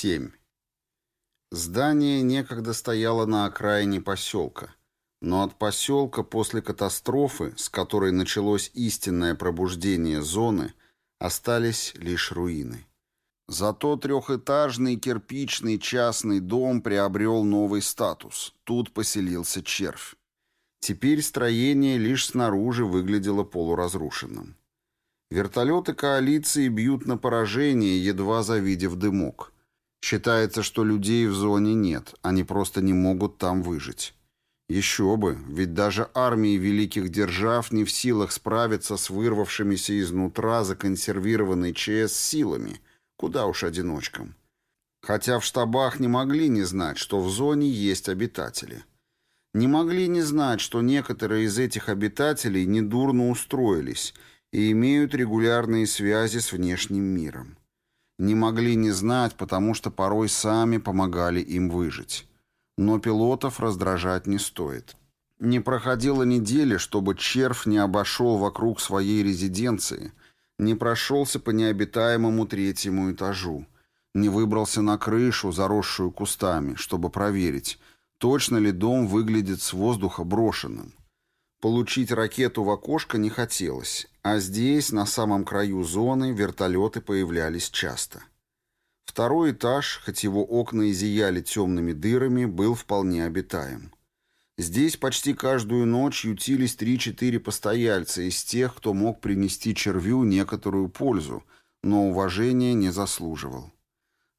7. Здание некогда стояло на окраине поселка, но от поселка после катастрофы, с которой началось истинное пробуждение зоны, остались лишь руины. Зато трехэтажный кирпичный частный дом приобрел новый статус. Тут поселился червь. Теперь строение лишь снаружи выглядело полуразрушенным. Вертолеты коалиции бьют на поражение, едва завидев дымок. Считается, что людей в зоне нет, они просто не могут там выжить. Еще бы, ведь даже армии великих держав не в силах справиться с вырвавшимися изнутра законсервированной ЧС силами, куда уж одиночкам. Хотя в штабах не могли не знать, что в зоне есть обитатели. Не могли не знать, что некоторые из этих обитателей недурно устроились – и имеют регулярные связи с внешним миром. Не могли не знать, потому что порой сами помогали им выжить. Но пилотов раздражать не стоит. Не проходило недели, чтобы червь не обошел вокруг своей резиденции, не прошелся по необитаемому третьему этажу, не выбрался на крышу, заросшую кустами, чтобы проверить, точно ли дом выглядит с воздуха брошенным. Получить ракету в окошко не хотелось, а здесь, на самом краю зоны, вертолеты появлялись часто. Второй этаж, хоть его окна и зияли темными дырами, был вполне обитаем. Здесь почти каждую ночь ютились три-четыре постояльца из тех, кто мог принести червю некоторую пользу, но уважения не заслуживал.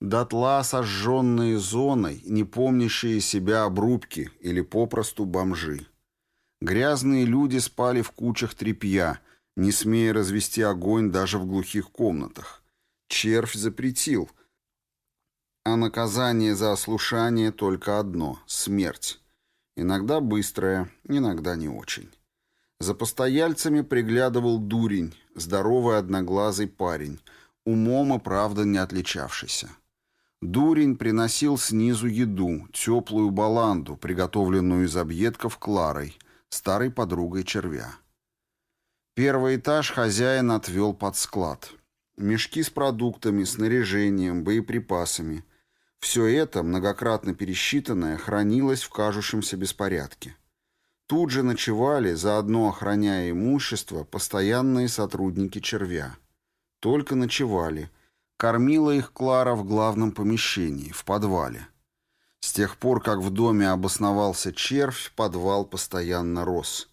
Дотла сожженные зоной, не помнящие себя обрубки или попросту бомжи. Грязные люди спали в кучах тряпья, не смея развести огонь даже в глухих комнатах. Червь запретил. А наказание за ослушание только одно — смерть. Иногда быстрая, иногда не очень. За постояльцами приглядывал дурень, здоровый одноглазый парень, умом и правда не отличавшийся. Дурень приносил снизу еду, теплую баланду, приготовленную из объедков Кларой — старой подругой червя. Первый этаж хозяин отвел под склад. Мешки с продуктами, снаряжением, боеприпасами. Все это, многократно пересчитанное, хранилось в кажущемся беспорядке. Тут же ночевали, заодно охраняя имущество, постоянные сотрудники червя. Только ночевали. Кормила их Клара в главном помещении, в подвале. С тех пор, как в доме обосновался червь, подвал постоянно рос.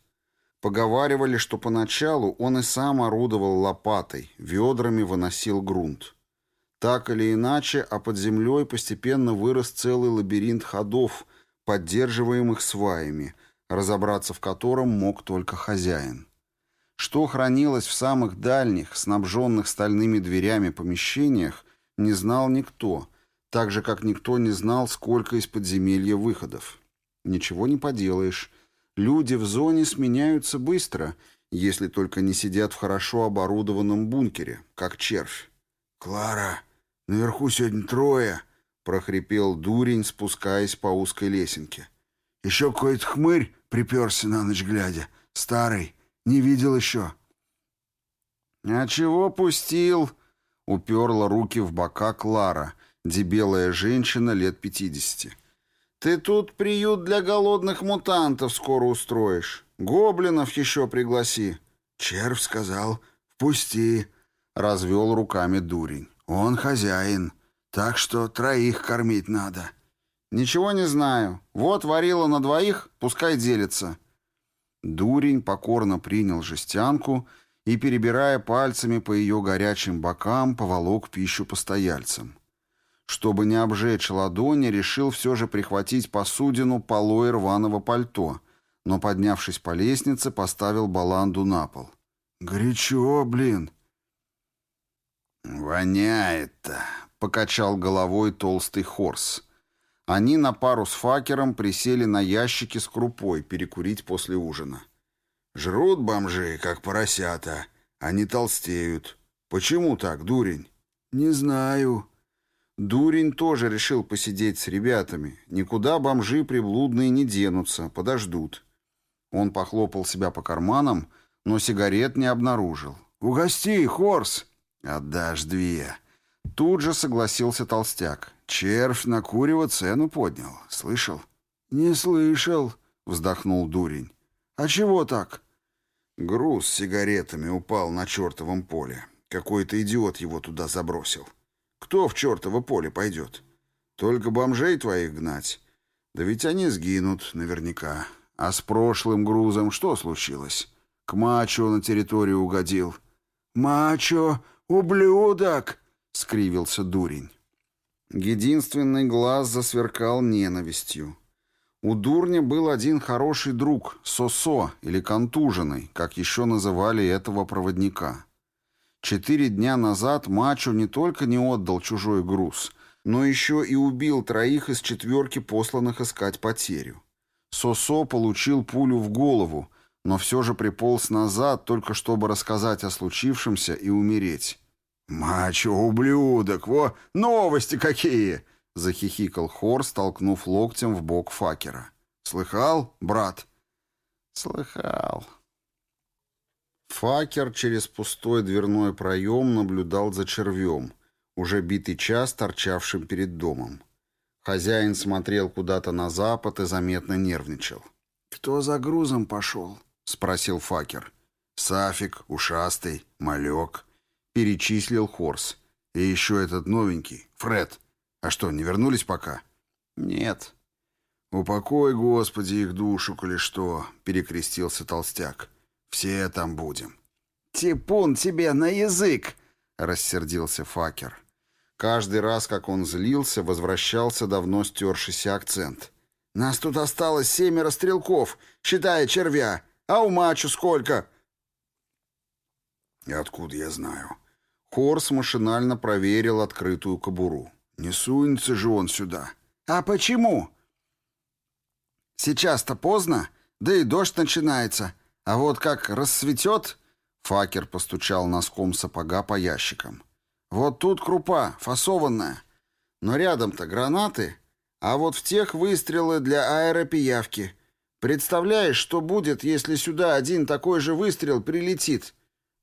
Поговаривали, что поначалу он и сам орудовал лопатой, ведрами выносил грунт. Так или иначе, а под землей постепенно вырос целый лабиринт ходов, поддерживаемых сваями, разобраться в котором мог только хозяин. Что хранилось в самых дальних, снабженных стальными дверями помещениях, не знал никто — так же, как никто не знал, сколько из подземелья выходов. Ничего не поделаешь. Люди в зоне сменяются быстро, если только не сидят в хорошо оборудованном бункере, как червь. «Клара, наверху сегодня трое», — прохрипел дурень, спускаясь по узкой лесенке. «Еще какой-то хмырь приперся на ночь глядя. Старый. Не видел еще». «А чего пустил?» — уперла руки в бока Клара — дебелая женщина лет пятидесяти. «Ты тут приют для голодных мутантов скоро устроишь. Гоблинов еще пригласи». «Червь сказал, впусти», — развел руками дурень. «Он хозяин, так что троих кормить надо». «Ничего не знаю. Вот варила на двоих, пускай делится». Дурень покорно принял жестянку и, перебирая пальцами по ее горячим бокам, поволок пищу постояльцам. Чтобы не обжечь ладони, решил все же прихватить посудину полой рваного пальто, но, поднявшись по лестнице, поставил баланду на пол. «Горячо, блин!» «Воняет-то!» — покачал головой толстый хорс. Они на пару с факером присели на ящики с крупой перекурить после ужина. «Жрут бомжи, как поросята. Они толстеют. Почему так, дурень?» «Не знаю», Дурень тоже решил посидеть с ребятами. Никуда бомжи приблудные не денутся, подождут. Он похлопал себя по карманам, но сигарет не обнаружил. «Угости, Хорс!» «Отдашь две!» Тут же согласился толстяк. «Червь на курево цену поднял. Слышал?» «Не слышал», — вздохнул дурень. «А чего так?» Груз с сигаретами упал на чертовом поле. Какой-то идиот его туда забросил. Кто в чертово поле пойдет? Только бомжей твоих гнать. Да ведь они сгинут наверняка. А с прошлым грузом что случилось? К мачо на территорию угодил. «Мачо, ублюдок!» — скривился дурень. Единственный глаз засверкал ненавистью. У дурня был один хороший друг, Сосо, или контуженный, как еще называли этого проводника. Четыре дня назад Мачо не только не отдал чужой груз, но еще и убил троих из четверки посланных искать потерю. Сосо получил пулю в голову, но все же приполз назад, только чтобы рассказать о случившемся и умереть. «Мачо, ублюдок, во, новости какие!» — захихикал Хор, столкнув локтем в бок факера. «Слыхал, брат?» «Слыхал». Факер через пустой дверной проем наблюдал за червем, уже битый час торчавшим перед домом. Хозяин смотрел куда-то на запад и заметно нервничал. «Кто за грузом пошел?» — спросил Факер. «Сафик, ушастый, малек», — перечислил Хорс. «И еще этот новенький, Фред. А что, не вернулись пока?» «Нет». «Упокой, Господи, их душу, коли что», — перекрестился толстяк. «Все там будем». «Типун тебе на язык!» — рассердился Факер. Каждый раз, как он злился, возвращался давно стершийся акцент. «Нас тут осталось семеро стрелков, считая червя. А у мачу сколько?» «И откуда я знаю?» Хорс машинально проверил открытую кобуру. «Не сунется же он сюда». «А почему?» «Сейчас-то поздно, да и дождь начинается. А вот как рассветет...» Факер постучал носком сапога по ящикам. Вот тут крупа, фасованная. Но рядом-то гранаты, а вот в тех выстрелы для аэропиявки. Представляешь, что будет, если сюда один такой же выстрел прилетит?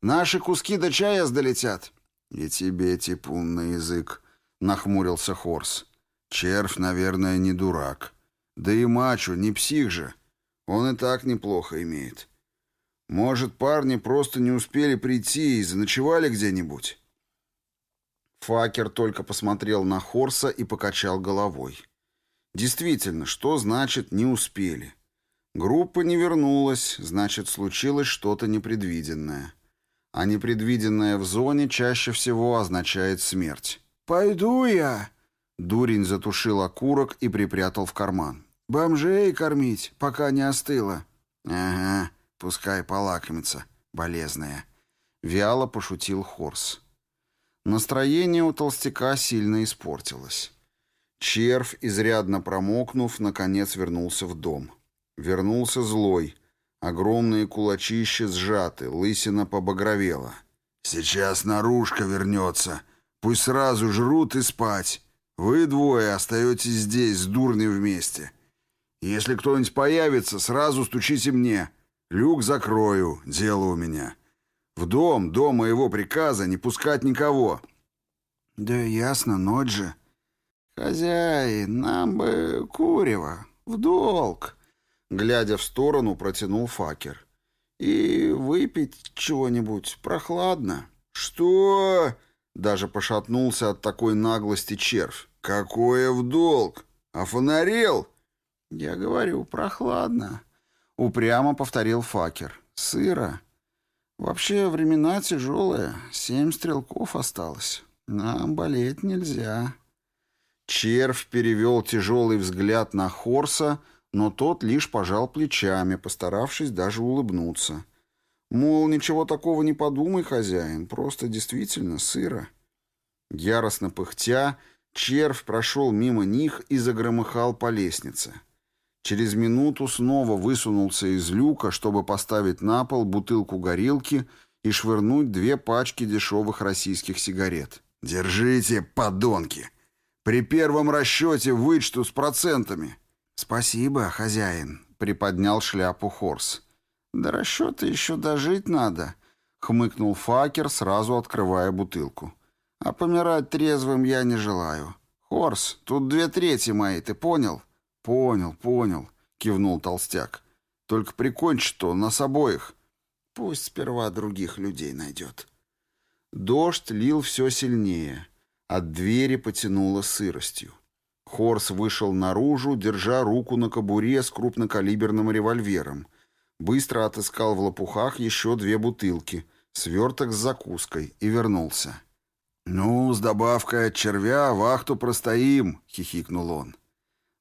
Наши куски до чая долетят. И тебе, типун, на язык, нахмурился Хорс. Червь, наверное, не дурак. Да и мачо, не псих же. Он и так неплохо имеет. Может, парни просто не успели прийти и заночевали где-нибудь? Факер только посмотрел на Хорса и покачал головой. Действительно, что значит «не успели»? Группа не вернулась, значит, случилось что-то непредвиденное. А непредвиденное в зоне чаще всего означает смерть. «Пойду я!» Дурень затушил окурок и припрятал в карман. «Бомжей кормить, пока не остыло». «Ага, пускай полакомится, болезная». Вяло пошутил Хорс. Настроение у толстяка сильно испортилось. Червь, изрядно промокнув, наконец вернулся в дом. Вернулся злой. Огромные кулачища сжаты, лысина побагровела. «Сейчас наружка вернется. Пусть сразу жрут и спать. Вы двое остаетесь здесь с дурней вместе. Если кто-нибудь появится, сразу стучите мне. Люк закрою, дело у меня. В дом, до моего приказа, не пускать никого». «Да ясно, ночь же». «Хозяин, нам бы курева, в долг», — глядя в сторону, протянул факер. «И выпить чего-нибудь прохладно». «Что?» — даже пошатнулся от такой наглости червь. «Какое в долг? А фонарел?» «Я говорю, прохладно», — упрямо повторил факер. «Сыро. Вообще времена тяжелые. Семь стрелков осталось. Нам болеть нельзя. Червь перевел тяжелый взгляд на Хорса, но тот лишь пожал плечами, постаравшись даже улыбнуться. Мол, ничего такого не подумай, хозяин, просто действительно сыро. Яростно пыхтя, червь прошел мимо них и загромыхал по лестнице. Через минуту снова высунулся из люка, чтобы поставить на пол бутылку горилки и швырнуть две пачки дешевых российских сигарет. «Держите, подонки! При первом расчете вычту с процентами!» «Спасибо, хозяин», — приподнял шляпу Хорс. «До расчета еще дожить надо», — хмыкнул Факер, сразу открывая бутылку. А помирать трезвым я не желаю. Хорс, тут две трети мои, ты понял? Понял, понял, кивнул толстяк. Только прикончи-то нас обоих. Пусть сперва других людей найдет. Дождь лил все сильнее. От двери потянуло сыростью. Хорс вышел наружу, держа руку на кобуре с крупнокалиберным револьвером. Быстро отыскал в лопухах еще две бутылки, сверток с закуской и вернулся. «Ну, с добавкой от червя вахту простоим», — хихикнул он.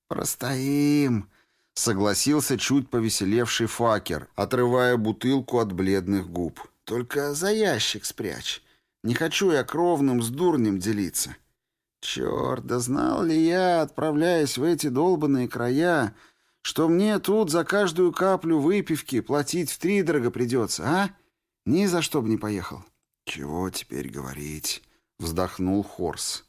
«Простоим», — согласился чуть повеселевший факер, отрывая бутылку от бледных губ. «Только за ящик спрячь. Не хочу я кровным с дурнем делиться. Черт, да знал ли я, отправляясь в эти долбанные края, что мне тут за каждую каплю выпивки платить втридорого придется, а? Ни за что бы не поехал». «Чего теперь говорить?» — вздохнул Хорс.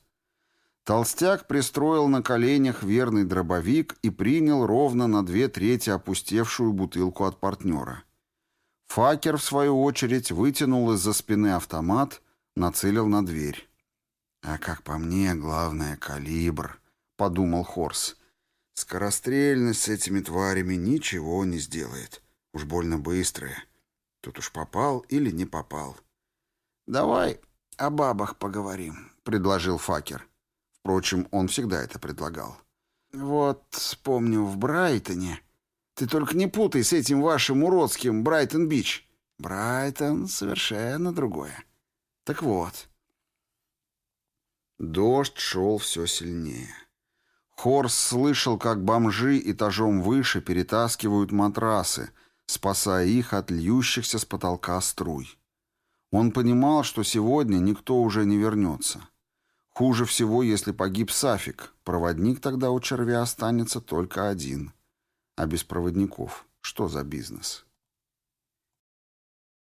Толстяк пристроил на коленях верный дробовик и принял ровно на две трети опустевшую бутылку от партнера. Факер, в свою очередь, вытянул из-за спины автомат, нацелил на дверь. «А как по мне, главное — калибр», — подумал Хорс. «Скорострельность с этими тварями ничего не сделает. Уж больно быстрая. Тут уж попал или не попал». «Давай о бабах поговорим», — предложил Факер. Впрочем, он всегда это предлагал. «Вот, помню, в Брайтоне. Ты только не путай с этим вашим уродским Брайтон-Бич. Брайтон — совершенно другое. Так вот». Дождь шел все сильнее. Хорс слышал, как бомжи этажом выше перетаскивают матрасы, спасая их от льющихся с потолка струй. Он понимал, что сегодня никто уже не вернется. Хуже всего, если погиб Сафик. Проводник тогда у червя останется только один. А без проводников что за бизнес?